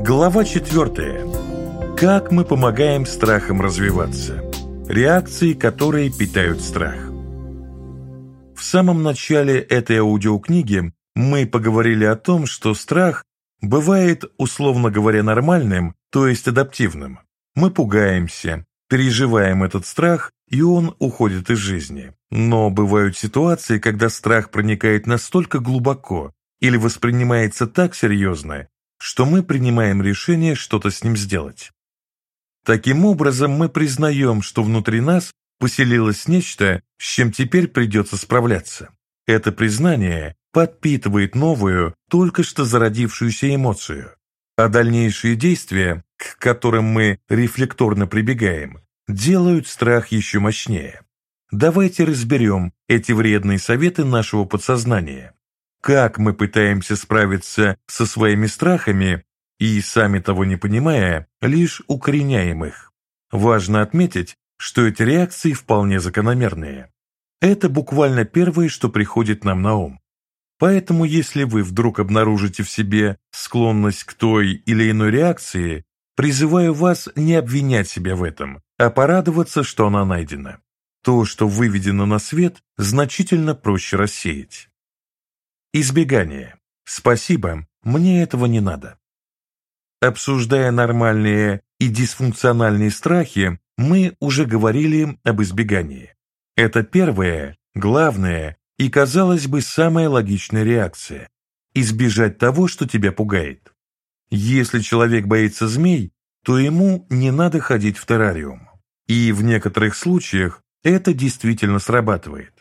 Глава 4. Как мы помогаем страхам развиваться? Реакции, которые питают страх. В самом начале этой аудиокниги мы поговорили о том, что страх бывает, условно говоря, нормальным, то есть адаптивным. Мы пугаемся, переживаем этот страх, и он уходит из жизни. Но бывают ситуации, когда страх проникает настолько глубоко или воспринимается так серьезно, что мы принимаем решение что-то с ним сделать. Таким образом, мы признаем, что внутри нас поселилось нечто, с чем теперь придется справляться. Это признание подпитывает новую, только что зародившуюся эмоцию, а дальнейшие действия, к которым мы рефлекторно прибегаем, делают страх еще мощнее. Давайте разберем эти вредные советы нашего подсознания. Как мы пытаемся справиться со своими страхами и, сами того не понимая, лишь укореняем их. Важно отметить, что эти реакции вполне закономерные. Это буквально первое, что приходит нам на ум. Поэтому если вы вдруг обнаружите в себе склонность к той или иной реакции, призываю вас не обвинять себя в этом, а порадоваться, что она найдена. То, что выведено на свет, значительно проще рассеять. Избегание. Спасибо, мне этого не надо. Обсуждая нормальные и дисфункциональные страхи, мы уже говорили об избегании. Это первая, главная и, казалось бы, самая логичная реакция – избежать того, что тебя пугает. Если человек боится змей, то ему не надо ходить в террариум. И в некоторых случаях это действительно срабатывает.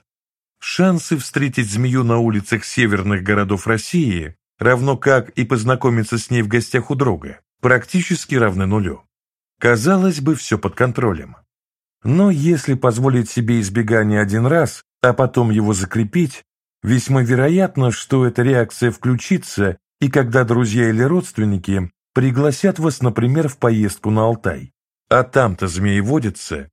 Шансы встретить змею на улицах северных городов России, равно как и познакомиться с ней в гостях у друга, практически равны нулю. Казалось бы, все под контролем. Но если позволить себе избегание один раз, а потом его закрепить, весьма вероятно, что эта реакция включится, и когда друзья или родственники пригласят вас, например, в поездку на Алтай, а там-то змеи водятся,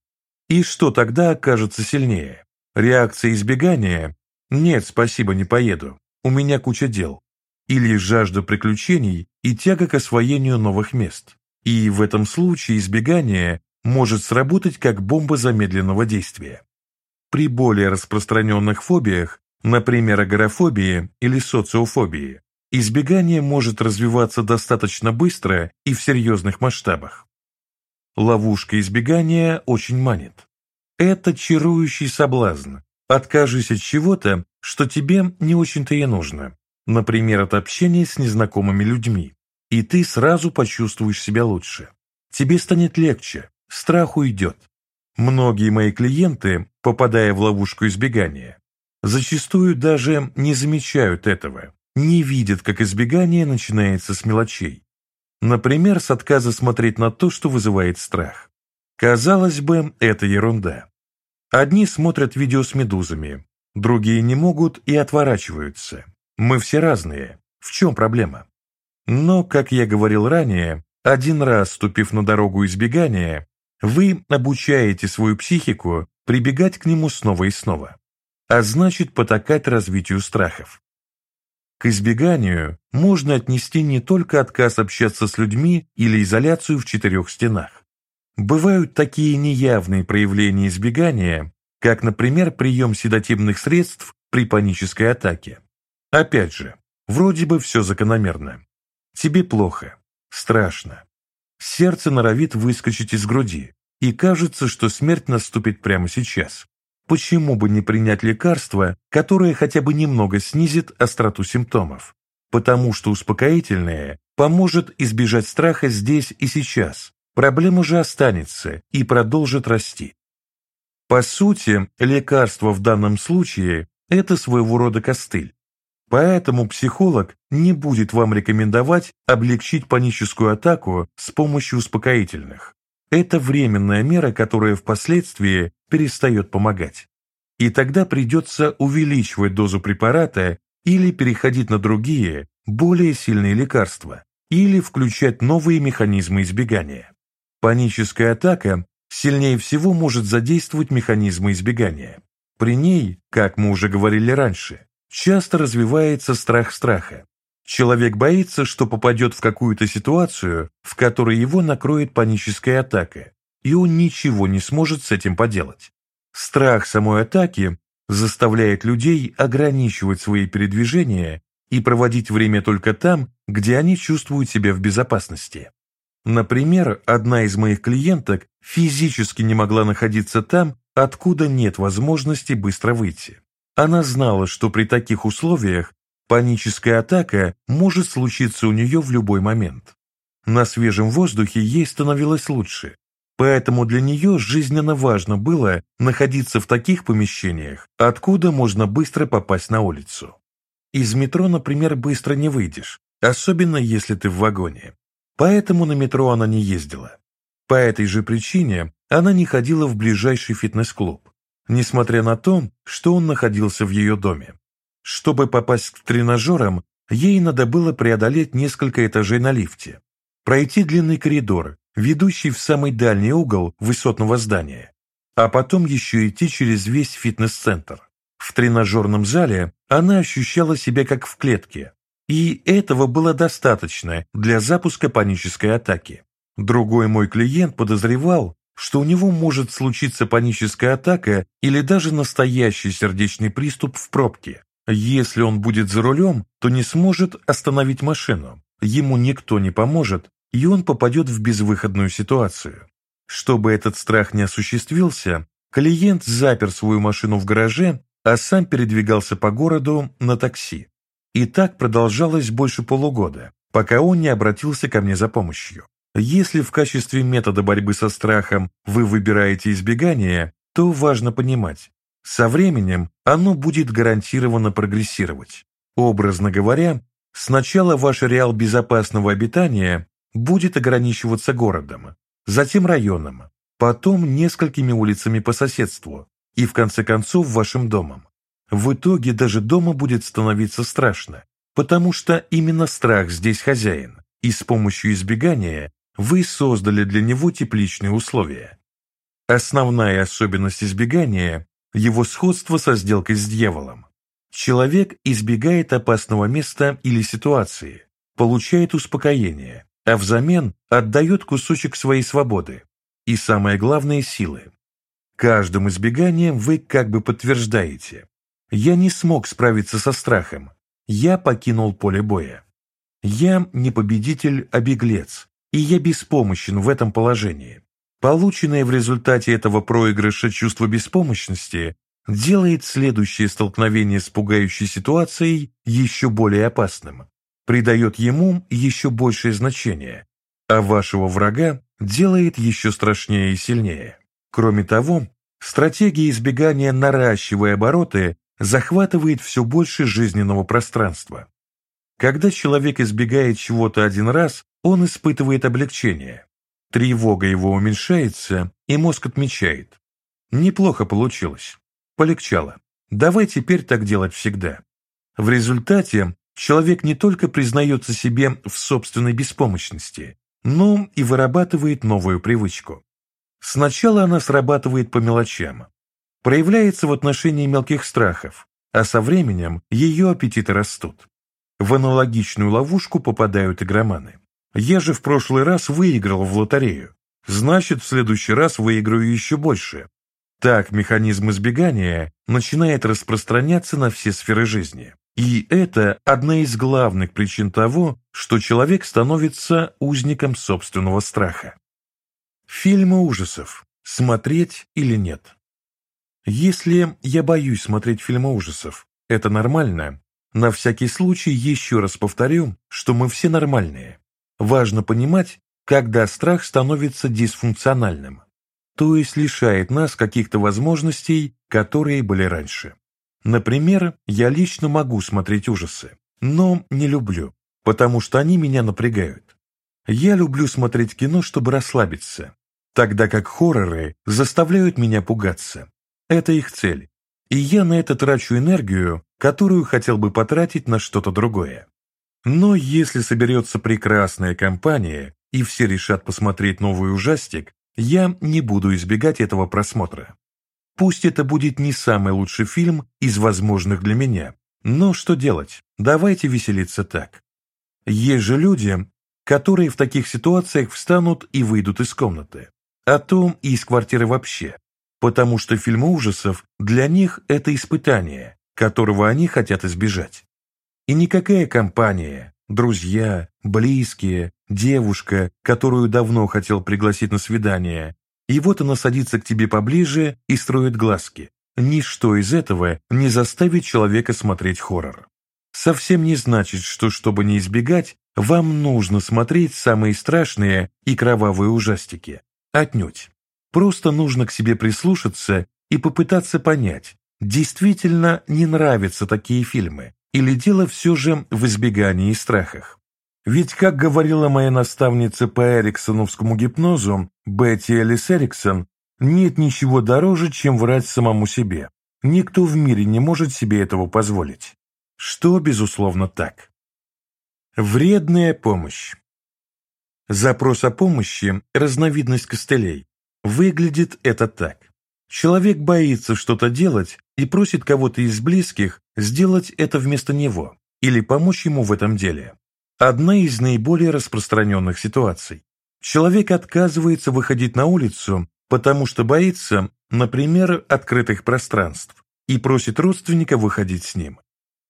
и что тогда окажется сильнее? Реакция избегания «нет, спасибо, не поеду, у меня куча дел» или жажда приключений и тяга к освоению новых мест. И в этом случае избегание может сработать как бомба замедленного действия. При более распространенных фобиях, например, агорафобии или социофобии, избегание может развиваться достаточно быстро и в серьезных масштабах. Ловушка избегания очень манит. Это чарующий соблазн. Откажись от чего-то, что тебе не очень-то и нужно, например, от общения с незнакомыми людьми и ты сразу почувствуешь себя лучше. Тебе станет легче, страх уйдет. Многие мои клиенты, попадая в ловушку избегания, зачастую даже не замечают этого, не видят, как избегание начинается с мелочей. Например, с отказа смотреть на то, что вызывает страх. Казалось бы, это ерунда. Одни смотрят видео с медузами, другие не могут и отворачиваются. Мы все разные. В чем проблема? Но, как я говорил ранее, один раз ступив на дорогу избегания, вы обучаете свою психику прибегать к нему снова и снова, а значит потакать развитию страхов. К избеганию можно отнести не только отказ общаться с людьми или изоляцию в четырех стенах. Бывают такие неявные проявления избегания, как, например, прием седативных средств при панической атаке. Опять же, вроде бы все закономерно. Тебе плохо, страшно. Сердце норовит выскочить из груди, и кажется, что смерть наступит прямо сейчас. Почему бы не принять лекарство, которое хотя бы немного снизит остроту симптомов? Потому что успокоительное поможет избежать страха здесь и сейчас. Проблема же останется и продолжит расти. По сути, лекарство в данном случае – это своего рода костыль, Поэтому психолог не будет вам рекомендовать облегчить паническую атаку с помощью успокоительных. Это временная мера, которая впоследствии перестает помогать. И тогда придется увеличивать дозу препарата или переходить на другие, более сильные лекарства, или включать новые механизмы избегания. Паническая атака сильнее всего может задействовать механизмы избегания. При ней, как мы уже говорили раньше, часто развивается страх страха. Человек боится, что попадет в какую-то ситуацию, в которой его накроет паническая атака, и он ничего не сможет с этим поделать. Страх самой атаки заставляет людей ограничивать свои передвижения и проводить время только там, где они чувствуют себя в безопасности. Например, одна из моих клиенток физически не могла находиться там, откуда нет возможности быстро выйти. Она знала, что при таких условиях паническая атака может случиться у нее в любой момент. На свежем воздухе ей становилось лучше, поэтому для нее жизненно важно было находиться в таких помещениях, откуда можно быстро попасть на улицу. Из метро, например, быстро не выйдешь, особенно если ты в вагоне. Поэтому на метро она не ездила. По этой же причине она не ходила в ближайший фитнес-клуб, несмотря на то, что он находился в ее доме. Чтобы попасть к тренажерам, ей надо было преодолеть несколько этажей на лифте, пройти длинный коридор, ведущий в самый дальний угол высотного здания, а потом еще идти через весь фитнес-центр. В тренажерном зале она ощущала себя как в клетке, и этого было достаточно для запуска панической атаки. Другой мой клиент подозревал, что у него может случиться паническая атака или даже настоящий сердечный приступ в пробке. Если он будет за рулем, то не сможет остановить машину, ему никто не поможет, и он попадет в безвыходную ситуацию. Чтобы этот страх не осуществился, клиент запер свою машину в гараже, а сам передвигался по городу на такси. И так продолжалось больше полугода, пока он не обратился ко мне за помощью. Если в качестве метода борьбы со страхом вы выбираете избегание, то важно понимать, со временем оно будет гарантированно прогрессировать. Образно говоря, сначала ваш ареал безопасного обитания будет ограничиваться городом, затем районом, потом несколькими улицами по соседству и в конце концов вашим домом. В итоге даже дома будет становиться страшно, потому что именно страх здесь хозяин, и с помощью избегания вы создали для него тепличные условия. Основная особенность избегания – его сходство со сделкой с дьяволом. Человек избегает опасного места или ситуации, получает успокоение, а взамен отдает кусочек своей свободы и, самое главное, силы. Каждым избеганием вы как бы подтверждаете «Я не смог справиться со страхом, я покинул поле боя». Я не победитель, а беглец, и я беспомощен в этом положении. Полученное в результате этого проигрыша чувство беспомощности делает следующее столкновение с пугающей ситуацией еще более опасным, придает ему еще большее значение, а вашего врага делает еще страшнее и сильнее. Кроме того, стратегия избегания, наращивая обороты, захватывает все больше жизненного пространства. Когда человек избегает чего-то один раз, он испытывает облегчение. Тревога его уменьшается, и мозг отмечает. Неплохо получилось. Полегчало. Давай теперь так делать всегда. В результате человек не только признается себе в собственной беспомощности, но и вырабатывает новую привычку. Сначала она срабатывает по мелочам, проявляется в отношении мелких страхов, а со временем ее аппетиты растут. В аналогичную ловушку попадают игроманы. Я же в прошлый раз выиграл в лотерею. Значит, в следующий раз выиграю еще больше. Так механизм избегания начинает распространяться на все сферы жизни. И это одна из главных причин того, что человек становится узником собственного страха. Фильмы ужасов. Смотреть или нет? Если я боюсь смотреть фильмы ужасов, это нормально? На всякий случай еще раз повторю, что мы все нормальные. Важно понимать, когда страх становится дисфункциональным, то есть лишает нас каких-то возможностей, которые были раньше. Например, я лично могу смотреть ужасы, но не люблю, потому что они меня напрягают. Я люблю смотреть кино, чтобы расслабиться, тогда как хорроры заставляют меня пугаться. Это их цель, и я на это трачу энергию, которую хотел бы потратить на что-то другое. Но если соберется прекрасная компания, и все решат посмотреть новый ужастик, я не буду избегать этого просмотра. Пусть это будет не самый лучший фильм из возможных для меня, Но что делать? Давайте веселиться так. Есть же люди, которые в таких ситуациях встанут и выйдут из комнаты, а то и из квартиры вообще, потому что фильмы ужасов для них это испытание, которого они хотят избежать. И никакая компания, друзья, близкие, девушка, которую давно хотел пригласить на свидание, и вот она садится к тебе поближе и строит глазки. Ничто из этого не заставит человека смотреть хоррор. Совсем не значит, что чтобы не избегать, вам нужно смотреть самые страшные и кровавые ужастики. Отнюдь. Просто нужно к себе прислушаться и попытаться понять, действительно не нравятся такие фильмы, или дело все же в избегании и страхах. Ведь, как говорила моя наставница по эриксоновскому гипнозу, Бетти Элис Эриксон, нет ничего дороже, чем врать самому себе. Никто в мире не может себе этого позволить. Что, безусловно, так. Вредная помощь. Запрос о помощи – разновидность костылей. Выглядит это так. Человек боится что-то делать и просит кого-то из близких сделать это вместо него или помочь ему в этом деле. Одна из наиболее распространенных ситуаций. Человек отказывается выходить на улицу, потому что боится, например, открытых пространств, и просит родственника выходить с ним.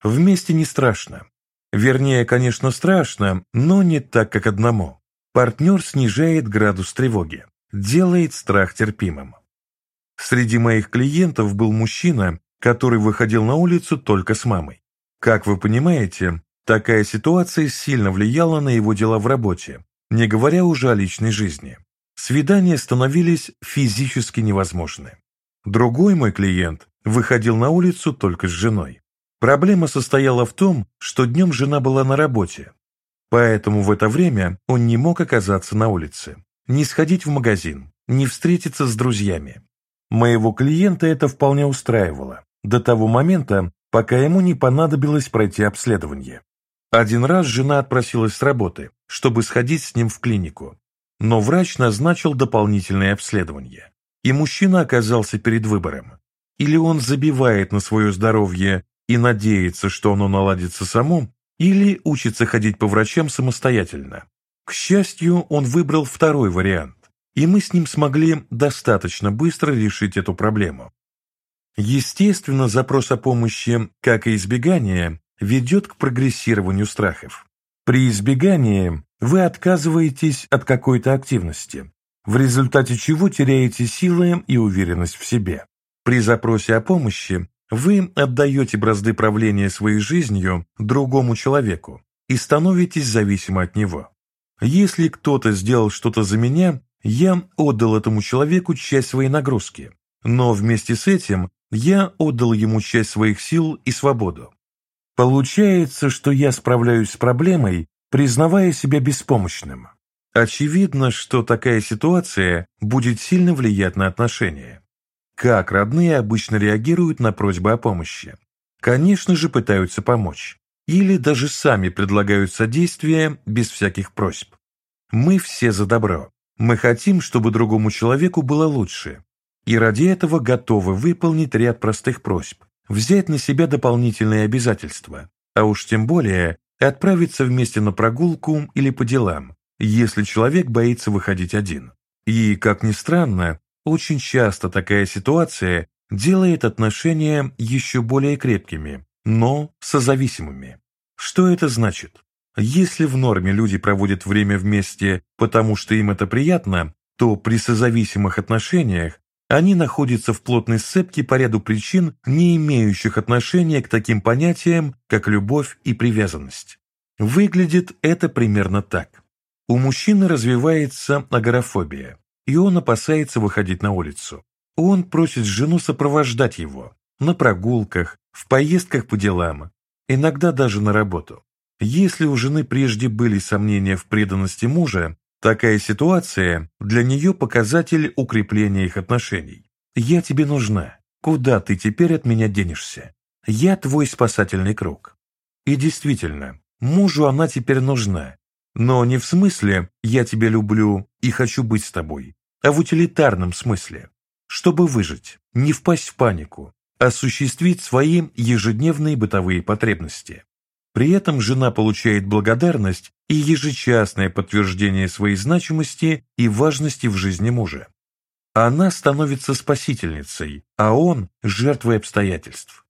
Вместе не страшно. Вернее, конечно, страшно, но не так, как одному. Партнер снижает градус тревоги, делает страх терпимым. Среди моих клиентов был мужчина, который выходил на улицу только с мамой. Как вы понимаете, такая ситуация сильно влияла на его дела в работе, не говоря уже о личной жизни. Свидания становились физически невозможны. Другой мой клиент выходил на улицу только с женой. Проблема состояла в том, что днем жена была на работе, поэтому в это время он не мог оказаться на улице, не сходить в магазин, не встретиться с друзьями. Моего клиента это вполне устраивало, до того момента, пока ему не понадобилось пройти обследование. Один раз жена отпросилась с работы, чтобы сходить с ним в клинику, но врач назначил дополнительное обследование. И мужчина оказался перед выбором. Или он забивает на свое здоровье и надеется, что оно наладится само, или учится ходить по врачам самостоятельно. К счастью, он выбрал второй вариант, и мы с ним смогли достаточно быстро решить эту проблему. Естественно, запрос о помощи, как и избегание, ведет к прогрессированию страхов. При избегании вы отказываетесь от какой-то активности, в результате чего теряете силы и уверенность в себе. При запросе о помощи вы отдаете бразды правления своей жизнью другому человеку и становитесь зависимы от него. Если кто-то сделал что-то за меня, я отдал этому человеку часть своей нагрузки, но вместе с этим я отдал ему часть своих сил и свободу. Получается, что я справляюсь с проблемой, признавая себя беспомощным. Очевидно, что такая ситуация будет сильно влиять на отношения. Как родные обычно реагируют на просьбы о помощи? Конечно же, пытаются помочь. Или даже сами предлагают содействие без всяких просьб. Мы все за добро. Мы хотим, чтобы другому человеку было лучше, и ради этого готовы выполнить ряд простых просьб, взять на себя дополнительные обязательства, а уж тем более отправиться вместе на прогулку или по делам, если человек боится выходить один. И, как ни странно, очень часто такая ситуация делает отношения еще более крепкими, но созависимыми. Что это значит? Если в норме люди проводят время вместе, потому что им это приятно, то при созависимых отношениях они находятся в плотной сцепке по ряду причин, не имеющих отношения к таким понятиям, как любовь и привязанность. Выглядит это примерно так. У мужчины развивается агорафобия, и он опасается выходить на улицу. Он просит жену сопровождать его на прогулках, в поездках по делам, иногда даже на работу. Если у жены прежде были сомнения в преданности мужа, Такая ситуация для нее показатель укрепления их отношений. «Я тебе нужна. Куда ты теперь от меня денешься? Я твой спасательный круг». И действительно, мужу она теперь нужна. Но не в смысле «я тебя люблю и хочу быть с тобой», а в утилитарном смысле. Чтобы выжить, не впасть в панику, осуществить свои ежедневные бытовые потребности. При этом жена получает благодарность и ежечасное подтверждение своей значимости и важности в жизни мужа. Она становится спасительницей, а он – жертвой обстоятельств.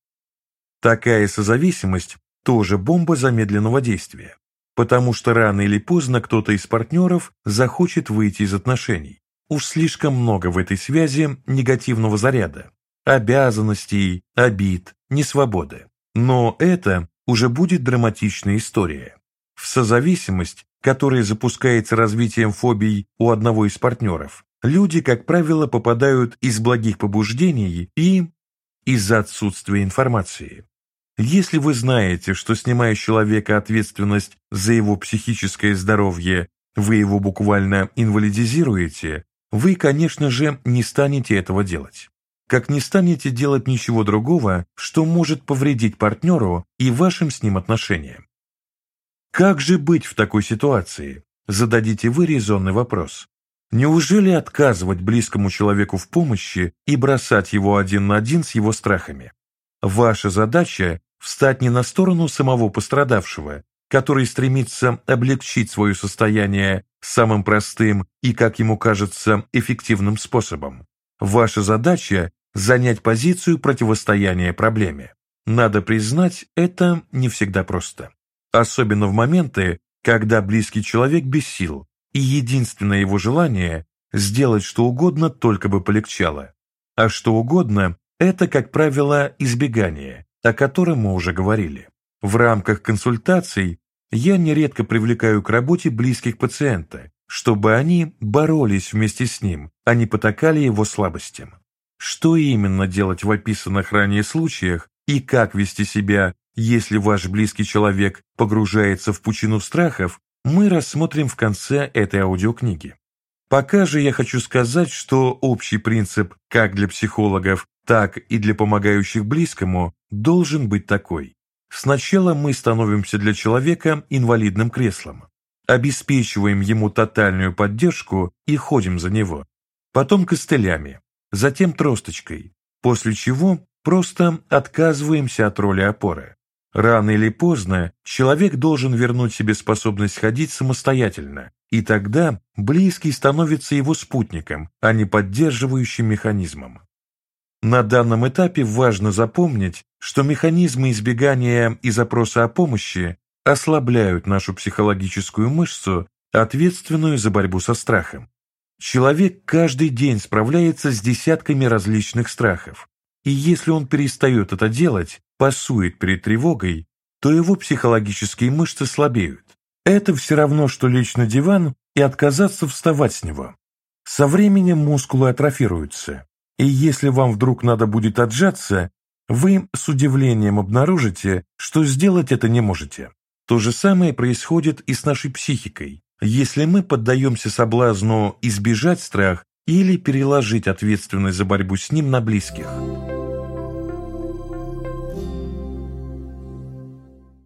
Такая созависимость – тоже бомба замедленного действия, потому что рано или поздно кто-то из партнеров захочет выйти из отношений. Уж слишком много в этой связи негативного заряда, обязанностей, обид, несвободы. Но это уже будет драматичная история. В созависимость, которая запускается развитием фобий у одного из партнеров, люди, как правило, попадают из благих побуждений и из-за отсутствия информации. Если вы знаете, что снимая человека ответственность за его психическое здоровье, вы его буквально инвалидизируете, вы, конечно же, не станете этого делать как не станете делать ничего другого, что может повредить партнеру и вашим с ним отношениям. Как же быть в такой ситуации? Зададите вы резонный вопрос. Неужели отказывать близкому человеку в помощи и бросать его один на один с его страхами? Ваша задача – встать не на сторону самого пострадавшего, который стремится облегчить свое состояние самым простым и, как ему кажется, эффективным способом. Ваша задача занять позицию противостояния проблеме. Надо признать, это не всегда просто. Особенно в моменты, когда близкий человек без сил, и единственное его желание – сделать что угодно, только бы полегчало. А что угодно – это, как правило, избегание, о котором мы уже говорили. В рамках консультаций я нередко привлекаю к работе близких пациента, чтобы они боролись вместе с ним, а не потакали его слабостям. Что именно делать в описанных ранее случаях и как вести себя, если ваш близкий человек погружается в пучину страхов, мы рассмотрим в конце этой аудиокниги. Пока же я хочу сказать, что общий принцип как для психологов, так и для помогающих близкому должен быть такой. Сначала мы становимся для человека инвалидным креслом, обеспечиваем ему тотальную поддержку и ходим за него. Потом костылями, затем тросточкой, после чего просто отказываемся от роли опоры. Рано или поздно человек должен вернуть себе способность ходить самостоятельно, и тогда близкий становится его спутником, а не поддерживающим механизмом. На данном этапе важно запомнить, что механизмы избегания и запроса о помощи ослабляют нашу психологическую мышцу, ответственную за борьбу со страхом. Человек каждый день справляется с десятками различных страхов, и если он перестает это делать, пасует перед тревогой, то его психологические мышцы слабеют. Это все равно, что лечь на диван и отказаться вставать с него. Со временем мускулы атрофируются, и если вам вдруг надо будет отжаться, вы с удивлением обнаружите, что сделать это не можете. То же самое происходит и с нашей психикой если мы поддаемся соблазну избежать страх или переложить ответственность за борьбу с ним на близких.